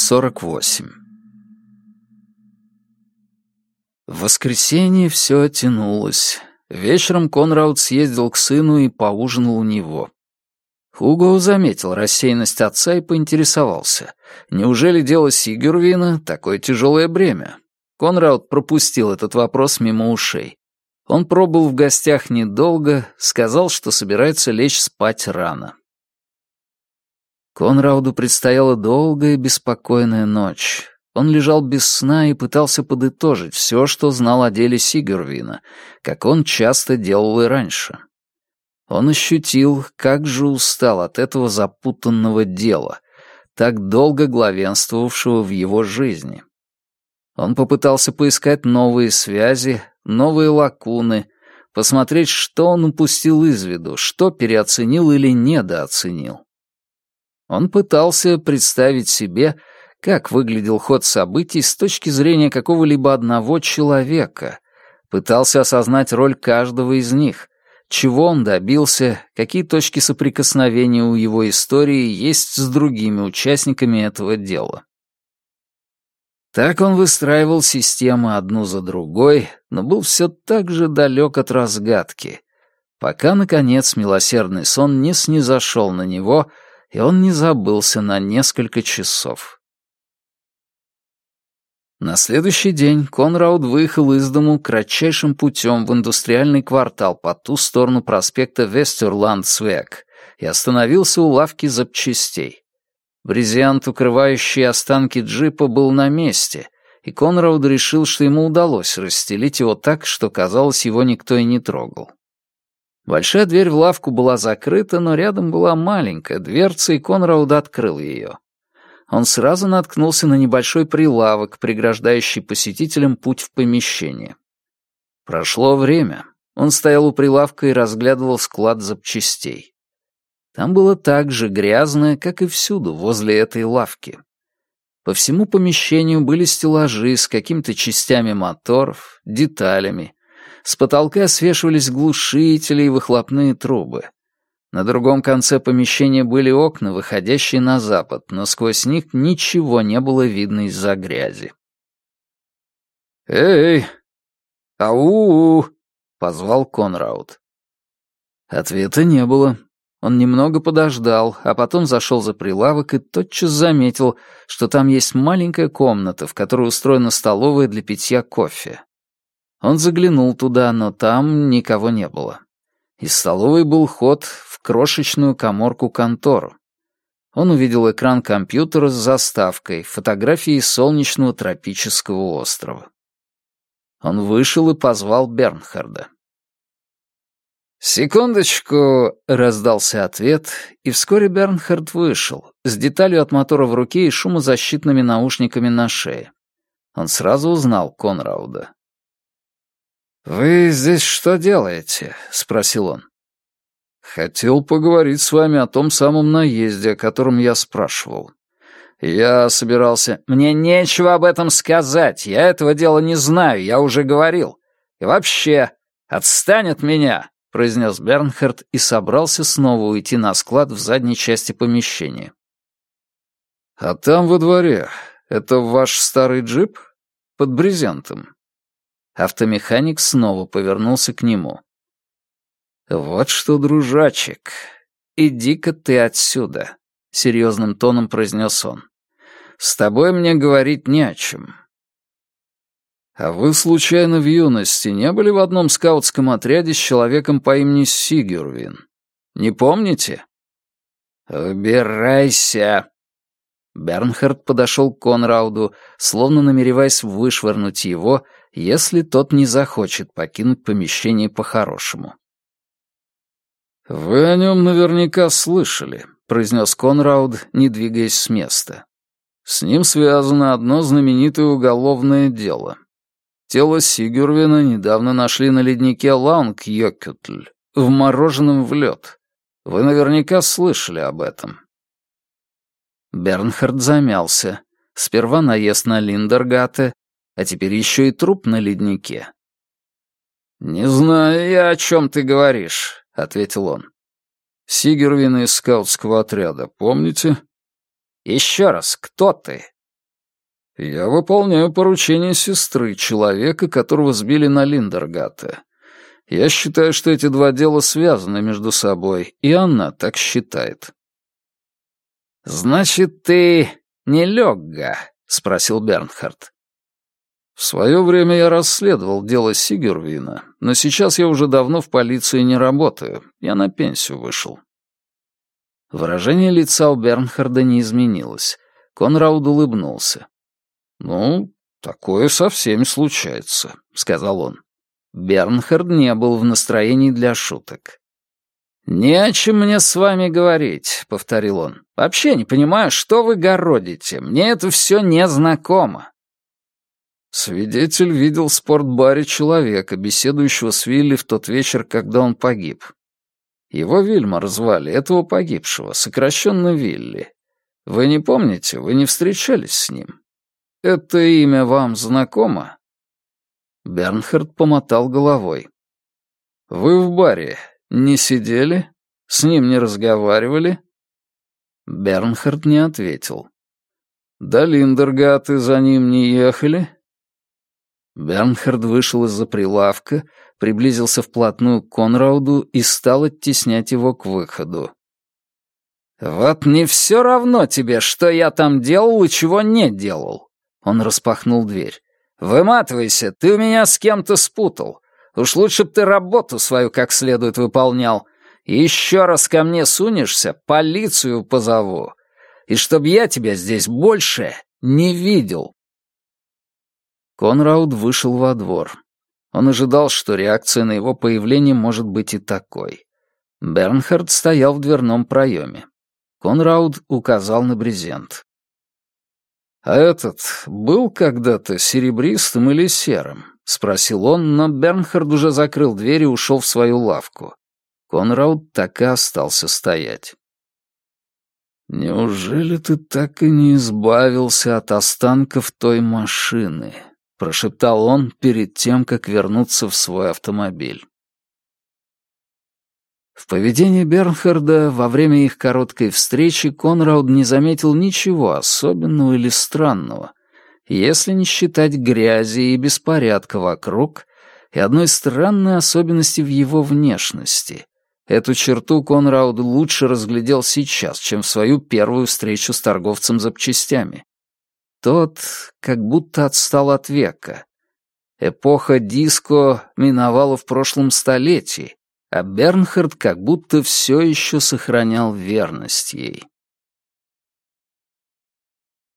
48 В воскресенье все тянулось. Вечером Конрауд съездил к сыну и поужинал у него. Хуго заметил рассеянность отца и поинтересовался. Неужели дело Сигюрвина такое тяжелое бремя? Конрауд пропустил этот вопрос мимо ушей. Он пробыл в гостях недолго, сказал, что собирается лечь спать рано. Конрауду предстояла долгая беспокойная ночь. Он лежал без сна и пытался подытожить все, что знал о деле Сигурвина, как он часто делал и раньше. Он ощутил, как же устал от этого запутанного дела, так долго главенствовавшего в его жизни. Он попытался поискать новые связи, новые лакуны, посмотреть, что он упустил из виду, что переоценил или недооценил. Он пытался представить себе, как выглядел ход событий с точки зрения какого-либо одного человека, пытался осознать роль каждого из них, чего он добился, какие точки соприкосновения у его истории есть с другими участниками этого дела. Так он выстраивал системы одну за другой, но был все так же далек от разгадки, пока, наконец, милосердный сон не снизошел на него — и он не забылся на несколько часов. На следующий день Конрауд выехал из дому кратчайшим путем в индустриальный квартал по ту сторону проспекта Вестерландсвек и остановился у лавки запчастей. Брезент, укрывающий останки джипа, был на месте, и Конрауд решил, что ему удалось расстелить его так, что, казалось, его никто и не трогал. Большая дверь в лавку была закрыта, но рядом была маленькая дверца, и Конрауд открыл ее. Он сразу наткнулся на небольшой прилавок, преграждающий посетителям путь в помещение. Прошло время. Он стоял у прилавка и разглядывал склад запчастей. Там было так же грязно, как и всюду возле этой лавки. По всему помещению были стеллажи с какими-то частями моторов, деталями, с потолка свешивались глушители и выхлопные трубы. На другом конце помещения были окна, выходящие на запад, но сквозь них ничего не было видно из-за грязи. «Эй! Ау!» — позвал Конрауд. Ответа не было. Он немного подождал, а потом зашел за прилавок и тотчас заметил, что там есть маленькая комната, в которой устроена столовая для питья кофе. Он заглянул туда, но там никого не было. Из столовой был ход в крошечную коморку-контору. Он увидел экран компьютера с заставкой, фотографией солнечного тропического острова. Он вышел и позвал Бернхарда. «Секундочку», — раздался ответ, и вскоре Бернхард вышел, с деталью от мотора в руке и шумозащитными наушниками на шее. Он сразу узнал Конрауда. «Вы здесь что делаете?» — спросил он. «Хотел поговорить с вами о том самом наезде, о котором я спрашивал. Я собирался...» «Мне нечего об этом сказать. Я этого дела не знаю, я уже говорил. И вообще, отстань от меня!» — произнес Бернхард и собрался снова уйти на склад в задней части помещения. «А там во дворе, это ваш старый джип? Под брезентом?» Автомеханик снова повернулся к нему. «Вот что, дружочек, иди-ка ты отсюда», — серьезным тоном произнес он. «С тобой мне говорить не о чем». «А вы, случайно, в юности не были в одном скаутском отряде с человеком по имени Сигюрвин? Не помните?» «Убирайся!» Бернхард подошел к Конрауду, словно намереваясь вышвырнуть его, если тот не захочет покинуть помещение по-хорошему. «Вы о нем наверняка слышали», — произнес Конрауд, не двигаясь с места. «С ним связано одно знаменитое уголовное дело. Тело Сигурвина недавно нашли на леднике Лаунг-Йокютль, вмороженном в лед. Вы наверняка слышали об этом». Бернхард замялся. Сперва наезд на Линдергате, а теперь еще и труп на леднике. «Не знаю я, о чем ты говоришь», — ответил он. «Сигервин из скаутского отряда, помните?» «Еще раз, кто ты?» «Я выполняю поручение сестры, человека, которого сбили на Линдергате. Я считаю, что эти два дела связаны между собой, и она так считает». «Значит, ты не Лёгга?» — спросил Бернхард. «В свое время я расследовал дело Сигервина, но сейчас я уже давно в полиции не работаю, я на пенсию вышел». Выражение лица у Бернхарда не изменилось. Конрауд улыбнулся. «Ну, такое со всеми случается», — сказал он. Бернхард не был в настроении для шуток. «Не о чем мне с вами говорить», — повторил он. «Вообще не понимаю, что вы городите. Мне это все незнакомо». Свидетель видел в спортбаре человека, беседующего с Вилли в тот вечер, когда он погиб. Его Вильмар звали, этого погибшего, сокращенно Вилли. Вы не помните, вы не встречались с ним? Это имя вам знакомо?» Бернхард помотал головой. «Вы в баре не сидели? С ним не разговаривали?» Бернхард не ответил. «До Линдергаты за ним не ехали?» Бернхард вышел из-за прилавка, приблизился вплотную к Конрауду и стал оттеснять его к выходу. «Вот не все равно тебе, что я там делал и чего не делал!» Он распахнул дверь. «Выматывайся, ты меня с кем-то спутал. Уж лучше б ты работу свою как следует выполнял. Еще раз ко мне сунешься, полицию позову. И чтоб я тебя здесь больше не видел!» Конрауд вышел во двор. Он ожидал, что реакция на его появление может быть и такой. Бернхард стоял в дверном проеме. Конрауд указал на брезент. «А этот был когда-то серебристым или серым?» — спросил он, но Бернхард уже закрыл дверь и ушел в свою лавку. Конрауд так и остался стоять. «Неужели ты так и не избавился от останков той машины?» — прошептал он перед тем, как вернуться в свой автомобиль. В поведении Бернхарда во время их короткой встречи Конрауд не заметил ничего особенного или странного, если не считать грязи и беспорядка вокруг и одной странной особенности в его внешности. Эту черту Конрауд лучше разглядел сейчас, чем в свою первую встречу с торговцем запчастями. Тот как будто отстал от века. Эпоха диско миновала в прошлом столетии, а Бернхард как будто все еще сохранял верность ей.